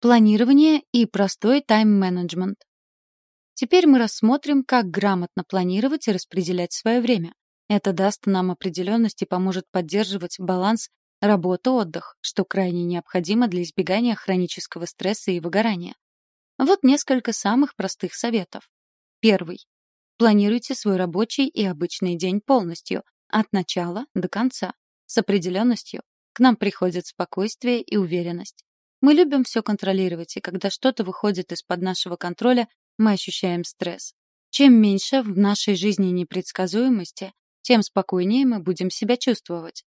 Планирование и простой тайм-менеджмент. Теперь мы рассмотрим, как грамотно планировать и распределять свое время. Это даст нам определенность и поможет поддерживать баланс работа-отдых, что крайне необходимо для избегания хронического стресса и выгорания. Вот несколько самых простых советов. Первый. Планируйте свой рабочий и обычный день полностью, от начала до конца, с определенностью. К нам приходит спокойствие и уверенность. Мы любим все контролировать, и когда что-то выходит из-под нашего контроля, мы ощущаем стресс. Чем меньше в нашей жизни непредсказуемости, тем спокойнее мы будем себя чувствовать.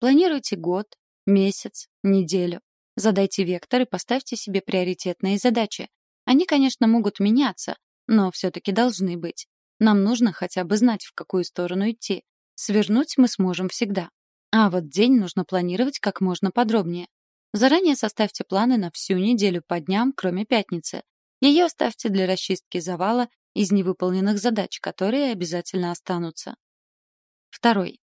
Планируйте год, месяц, неделю. Задайте вектор и поставьте себе приоритетные задачи. Они, конечно, могут меняться, но все-таки должны быть. Нам нужно хотя бы знать, в какую сторону идти. Свернуть мы сможем всегда. А вот день нужно планировать как можно подробнее. Заранее составьте планы на всю неделю по дням, кроме пятницы. Ее оставьте для расчистки завала из невыполненных задач, которые обязательно останутся. Второй.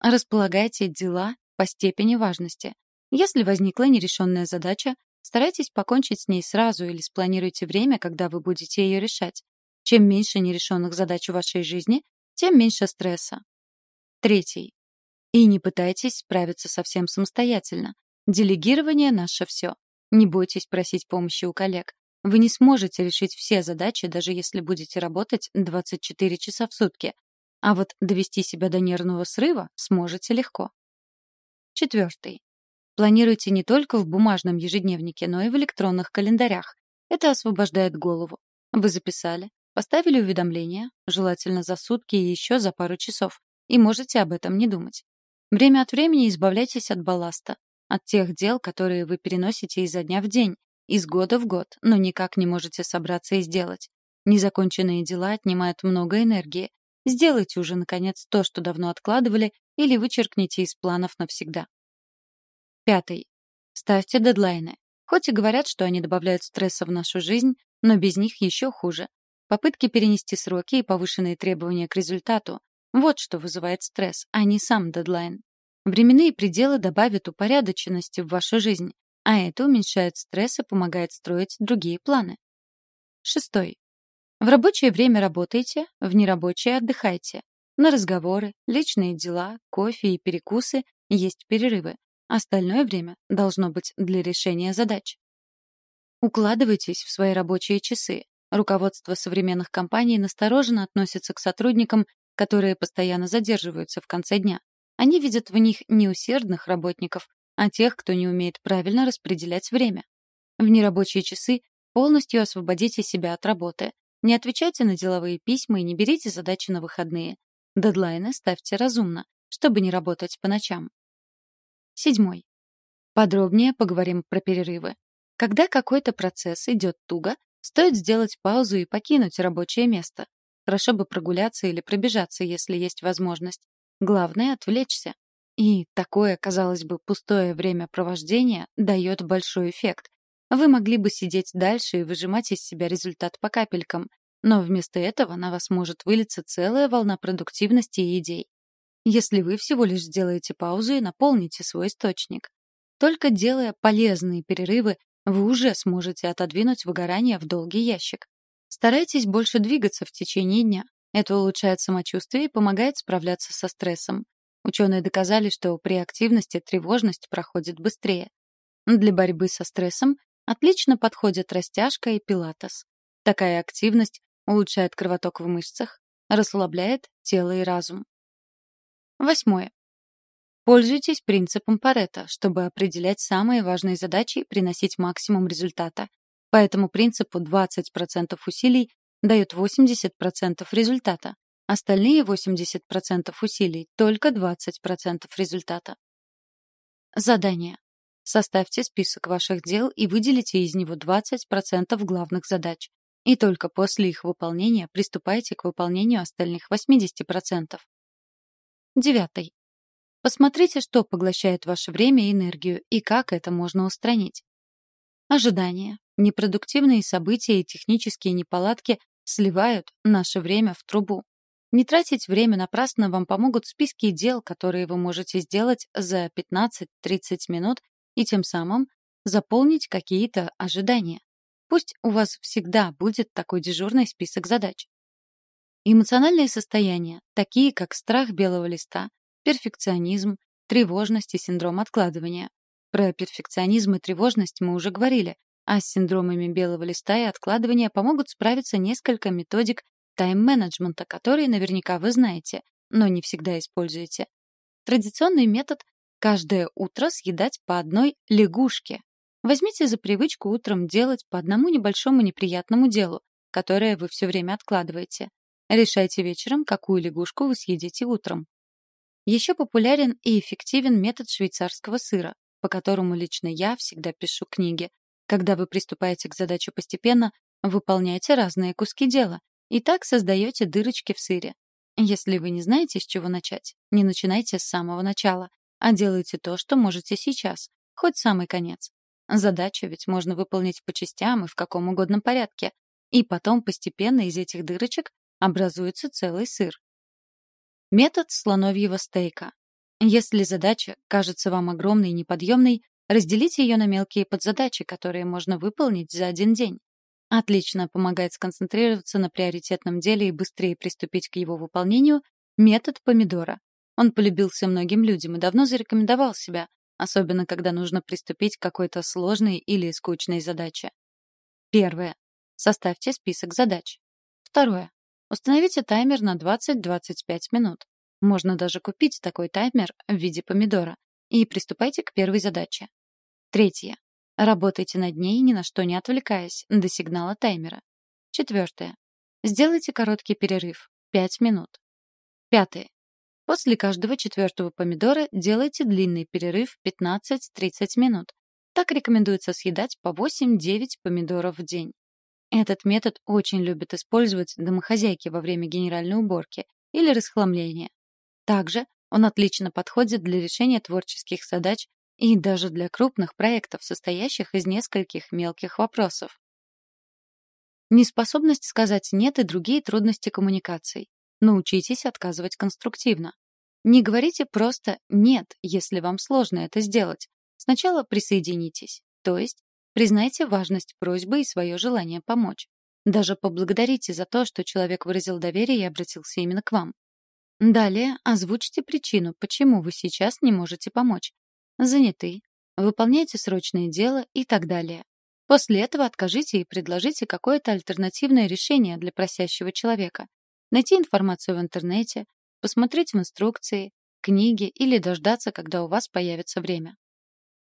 Располагайте дела по степени важности. Если возникла нерешенная задача, старайтесь покончить с ней сразу или спланируйте время, когда вы будете ее решать. Чем меньше нерешенных задач в вашей жизни, тем меньше стресса. Третий. И не пытайтесь справиться совсем самостоятельно. Делегирование — наше все. Не бойтесь просить помощи у коллег. Вы не сможете решить все задачи, даже если будете работать 24 часа в сутки. А вот довести себя до нервного срыва сможете легко. Четвертый. Планируйте не только в бумажном ежедневнике, но и в электронных календарях. Это освобождает голову. Вы записали, поставили уведомления, желательно за сутки и еще за пару часов, и можете об этом не думать. Время от времени избавляйтесь от балласта, от тех дел, которые вы переносите изо дня в день, из года в год, но никак не можете собраться и сделать. Незаконченные дела отнимают много энергии. Сделайте уже, наконец, то, что давно откладывали, или вычеркните из планов навсегда. Пятый. Ставьте дедлайны. Хоть и говорят, что они добавляют стресса в нашу жизнь, но без них еще хуже. Попытки перенести сроки и повышенные требования к результату — вот что вызывает стресс, а не сам дедлайн. Временные пределы добавят упорядоченности в вашу жизнь, а это уменьшает стресс и помогает строить другие планы. Шестой. В рабочее время работайте, в нерабочее отдыхайте. На разговоры, личные дела, кофе и перекусы есть перерывы. Остальное время должно быть для решения задач. Укладывайтесь в свои рабочие часы. Руководство современных компаний настороженно относится к сотрудникам, которые постоянно задерживаются в конце дня. Они видят в них не усердных работников, а тех, кто не умеет правильно распределять время. В нерабочие часы полностью освободите себя от работы. Не отвечайте на деловые письма и не берите задачи на выходные. Дедлайны ставьте разумно, чтобы не работать по ночам. Седьмой. Подробнее поговорим про перерывы. Когда какой-то процесс идет туго, стоит сделать паузу и покинуть рабочее место. Хорошо бы прогуляться или пробежаться, если есть возможность. Главное — отвлечься. И такое, казалось бы, пустое времяпровождение дает большой эффект. Вы могли бы сидеть дальше и выжимать из себя результат по капелькам, но вместо этого на вас может вылиться целая волна продуктивности и идей. Если вы всего лишь сделаете паузу и наполните свой источник. Только делая полезные перерывы, вы уже сможете отодвинуть выгорание в долгий ящик. Старайтесь больше двигаться в течение дня. Это улучшает самочувствие и помогает справляться со стрессом. Ученые доказали, что при активности тревожность проходит быстрее. Для борьбы со стрессом отлично подходят растяжка и пилатес. Такая активность улучшает кровоток в мышцах, расслабляет тело и разум. Восьмое. Пользуйтесь принципом Паретта, чтобы определять самые важные задачи и приносить максимум результата. По этому принципу 20% усилий дают 80% результата. Остальные 80% усилий — только 20% результата. Задание. Составьте список ваших дел и выделите из него 20% главных задач. И только после их выполнения приступайте к выполнению остальных 80%. Девятый. Посмотрите, что поглощает ваше время и энергию, и как это можно устранить. Ожидания, непродуктивные события и технические неполадки сливают наше время в трубу. Не тратить время напрасно вам помогут списки дел, которые вы можете сделать за 15-30 минут и тем самым заполнить какие-то ожидания. Пусть у вас всегда будет такой дежурный список задач. Эмоциональные состояния, такие как страх белого листа, перфекционизм, тревожность и синдром откладывания. Про перфекционизм и тревожность мы уже говорили, а с синдромами белого листа и откладывания помогут справиться несколько методик тайм-менеджмента, которые наверняка вы знаете, но не всегда используете. Традиционный метод — каждое утро съедать по одной лягушке. Возьмите за привычку утром делать по одному небольшому неприятному делу, которое вы все время откладываете. Решайте вечером, какую лягушку вы съедите утром. Еще популярен и эффективен метод швейцарского сыра, по которому лично я всегда пишу книги. Когда вы приступаете к задаче постепенно, выполняйте разные куски дела, и так создаете дырочки в сыре. Если вы не знаете, с чего начать, не начинайте с самого начала, а делайте то, что можете сейчас, хоть самый конец. Задачу ведь можно выполнить по частям и в каком угодно порядке, и потом постепенно из этих дырочек образуется целый сыр. Метод слоновьего стейка. Если задача кажется вам огромной и неподъемной, разделите ее на мелкие подзадачи, которые можно выполнить за один день. Отлично помогает сконцентрироваться на приоритетном деле и быстрее приступить к его выполнению метод помидора. Он полюбился многим людям и давно зарекомендовал себя, особенно когда нужно приступить к какой-то сложной или скучной задаче. Первое. Составьте список задач. Второе. Установите таймер на 20-25 минут. Можно даже купить такой таймер в виде помидора. И приступайте к первой задаче. Третье. Работайте над ней, ни на что не отвлекаясь, до сигнала таймера. Четвертое. Сделайте короткий перерыв. 5 минут. Пятое. После каждого четвертого помидора делайте длинный перерыв 15-30 минут. Так рекомендуется съедать по 8-9 помидоров в день. Этот метод очень любят использовать домохозяйки во время генеральной уборки или расхламления. Также он отлично подходит для решения творческих задач и даже для крупных проектов, состоящих из нескольких мелких вопросов. Неспособность сказать «нет» и другие трудности коммуникаций. Научитесь отказывать конструктивно. Не говорите просто «нет», если вам сложно это сделать. Сначала присоединитесь, то есть Признайте важность просьбы и свое желание помочь. Даже поблагодарите за то, что человек выразил доверие и обратился именно к вам. Далее озвучьте причину, почему вы сейчас не можете помочь. Заняты, выполняйте срочное дело и так далее. После этого откажите и предложите какое-то альтернативное решение для просящего человека. Найти информацию в интернете, посмотреть в инструкции, книги или дождаться, когда у вас появится время.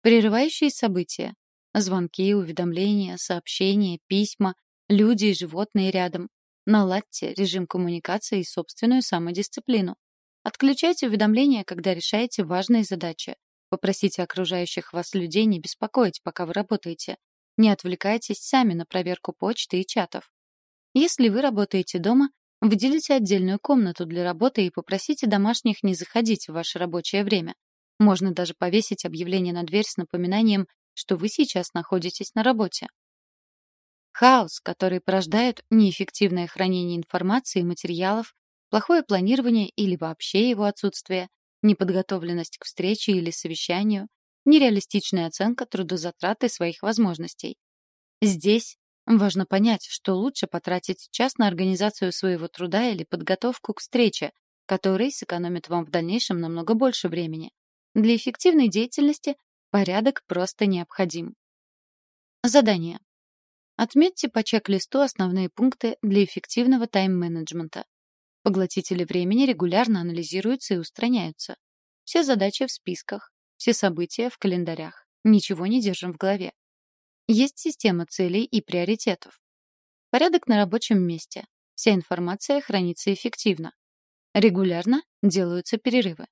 Прерывающие события. Звонки, уведомления, сообщения, письма, люди и животные рядом. Наладьте режим коммуникации и собственную самодисциплину. Отключайте уведомления, когда решаете важные задачи. Попросите окружающих вас людей не беспокоить, пока вы работаете. Не отвлекайтесь сами на проверку почты и чатов. Если вы работаете дома, выделите отдельную комнату для работы и попросите домашних не заходить в ваше рабочее время. Можно даже повесить объявление на дверь с напоминанием что вы сейчас находитесь на работе. Хаос, который порождает неэффективное хранение информации и материалов, плохое планирование или вообще его отсутствие, неподготовленность к встрече или совещанию, нереалистичная оценка трудозатраты своих возможностей. Здесь важно понять, что лучше потратить час на организацию своего труда или подготовку к встрече, который сэкономит вам в дальнейшем намного больше времени. Для эффективной деятельности Порядок просто необходим. Задание. Отметьте по чек-листу основные пункты для эффективного тайм-менеджмента. Поглотители времени регулярно анализируются и устраняются. Все задачи в списках, все события в календарях. Ничего не держим в голове. Есть система целей и приоритетов. Порядок на рабочем месте. Вся информация хранится эффективно. Регулярно делаются перерывы.